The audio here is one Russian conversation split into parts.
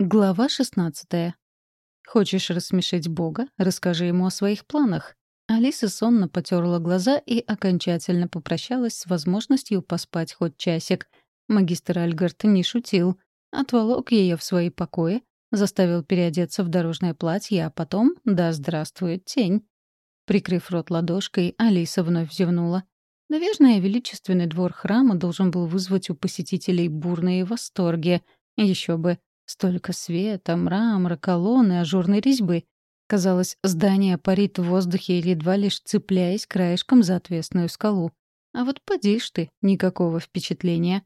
Глава 16. Хочешь рассмешить Бога? Расскажи ему о своих планах. Алиса сонно потерла глаза и окончательно попрощалась с возможностью поспать хоть часик. Магистр Альгард не шутил. Отволок ее в свои покои, заставил переодеться в дорожное платье, а потом «да здравствует тень». Прикрыв рот ладошкой, Алиса вновь зевнула. Наверное, величественный двор храма должен был вызвать у посетителей бурные восторги. Еще бы, Столько света, мрамора, колонны, ажурной резьбы. Казалось, здание парит в воздухе едва лишь цепляясь краешком за отвесную скалу. А вот поди ж ты, никакого впечатления.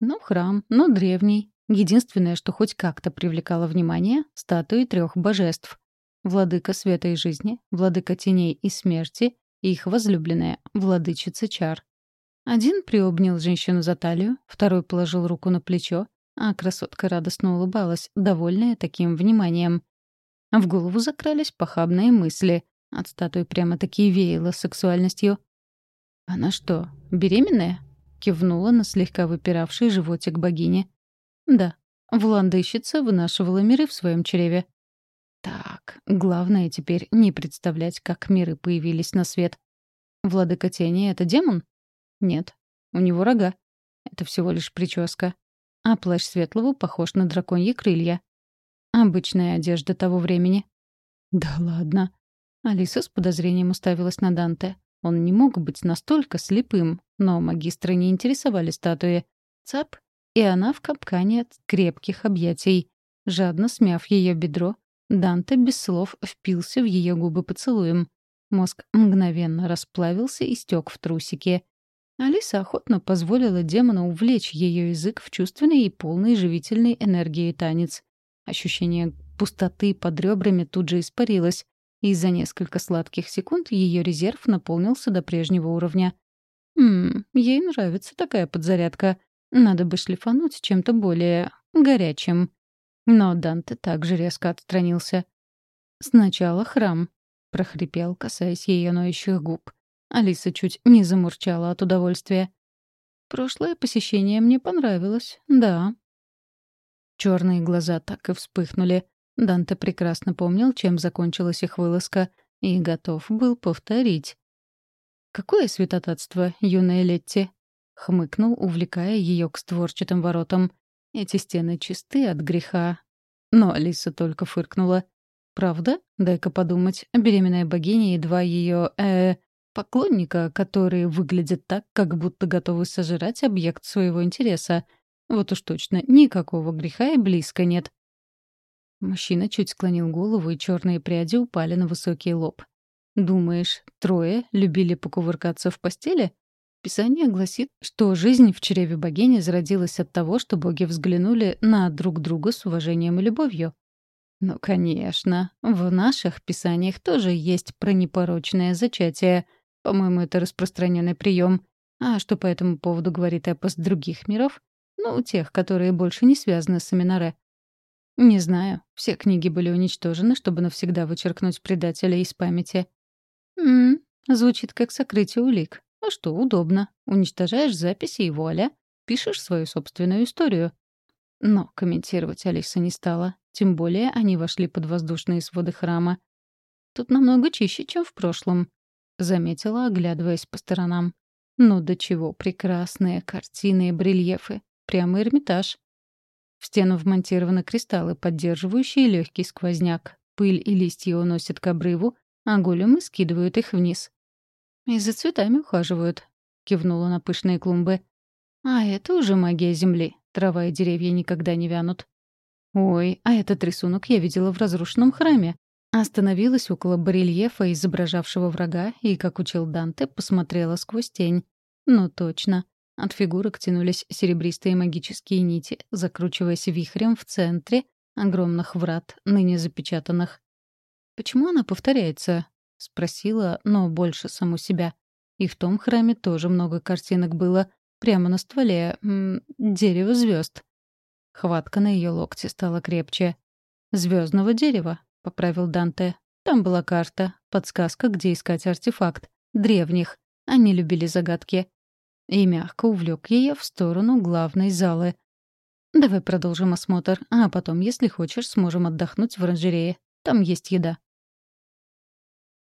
Ну, храм, но древний. Единственное, что хоть как-то привлекало внимание — статуи трех божеств. Владыка света и жизни, владыка теней и смерти и их возлюбленная, владычица чар. Один приобнял женщину за талию, второй положил руку на плечо, а красотка радостно улыбалась, довольная таким вниманием. В голову закрались похабные мысли. От статуи прямо-таки веяло сексуальностью. «Она что, беременная?» — кивнула на слегка выпиравший животик богини. «Да, вландыщица вынашивала миры в своем чреве». «Так, главное теперь не представлять, как миры появились на свет. Владыка тени — это демон?» «Нет, у него рога. Это всего лишь прическа а плащ Светлого похож на драконьи крылья. Обычная одежда того времени. Да ладно. Алиса с подозрением уставилась на Данте. Он не мог быть настолько слепым, но магистры не интересовали статуи. Цап, и она в капкане от крепких объятий. Жадно смяв ее бедро, Данте без слов впился в ее губы поцелуем. Мозг мгновенно расплавился и стек в трусики. Алиса охотно позволила демону увлечь ее язык в чувственный и полный живительной энергии танец. Ощущение пустоты под ребрами тут же испарилось, и за несколько сладких секунд ее резерв наполнился до прежнего уровня. Ммм, ей нравится такая подзарядка. Надо бы шлифануть чем-то более горячим. Но Данте также резко отстранился. «Сначала храм», — прохрипел, касаясь ее ноющих губ. Алиса чуть не замурчала от удовольствия. Прошлое посещение мне понравилось, да. Черные глаза так и вспыхнули. Данте прекрасно помнил, чем закончилась их вылазка, и готов был повторить. «Какое святотатство, юная Летти!» — хмыкнул, увлекая ее к створчатым воротам. «Эти стены чисты от греха». Но Алиса только фыркнула. «Правда? Дай-ка подумать. Беременная богиня и два ее, э, Поклонника, которые выглядят так, как будто готовы сожрать объект своего интереса. Вот уж точно, никакого греха и близко нет. Мужчина чуть склонил голову, и черные пряди упали на высокий лоб. «Думаешь, трое любили покувыркаться в постели?» Писание гласит, что жизнь в чреве богини зародилась от того, что боги взглянули на друг друга с уважением и любовью. Ну, конечно, в наших писаниях тоже есть про непорочное зачатие — по-моему, это распространенный прием. А что по этому поводу говорит эпос других миров? Ну, тех, которые больше не связаны с Аминаре. Не знаю. Все книги были уничтожены, чтобы навсегда вычеркнуть предателя из памяти. Ммм, звучит как сокрытие улик. А что, удобно. Уничтожаешь записи и вуаля. Пишешь свою собственную историю. Но комментировать Алиса не стала. Тем более они вошли под воздушные своды храма. Тут намного чище, чем в прошлом. — заметила, оглядываясь по сторонам. «Ну до чего прекрасные картины и брельефы. Прямо Эрмитаж». В стену вмонтированы кристаллы, поддерживающие легкий сквозняк. Пыль и листья уносят к обрыву, а големы скидывают их вниз. «И за цветами ухаживают», — кивнула на пышные клумбы. «А это уже магия земли. Трава и деревья никогда не вянут». «Ой, а этот рисунок я видела в разрушенном храме. Остановилась около барельефа, изображавшего врага, и, как учил Данте, посмотрела сквозь тень. Ну, точно. От фигурок тянулись серебристые магические нити, закручиваясь вихрем в центре огромных врат, ныне запечатанных. «Почему она повторяется?» — спросила, но больше саму себя. И в том храме тоже много картинок было, прямо на стволе м дерева звезд. Хватка на ее локте стала крепче. Звездного дерева, — поправил Данте. «Там была карта, подсказка, где искать артефакт. Древних. Они любили загадки». И мягко увлек ее в сторону главной залы. Давай продолжим осмотр, а потом, если хочешь, сможем отдохнуть в оранжерее. Там есть еда».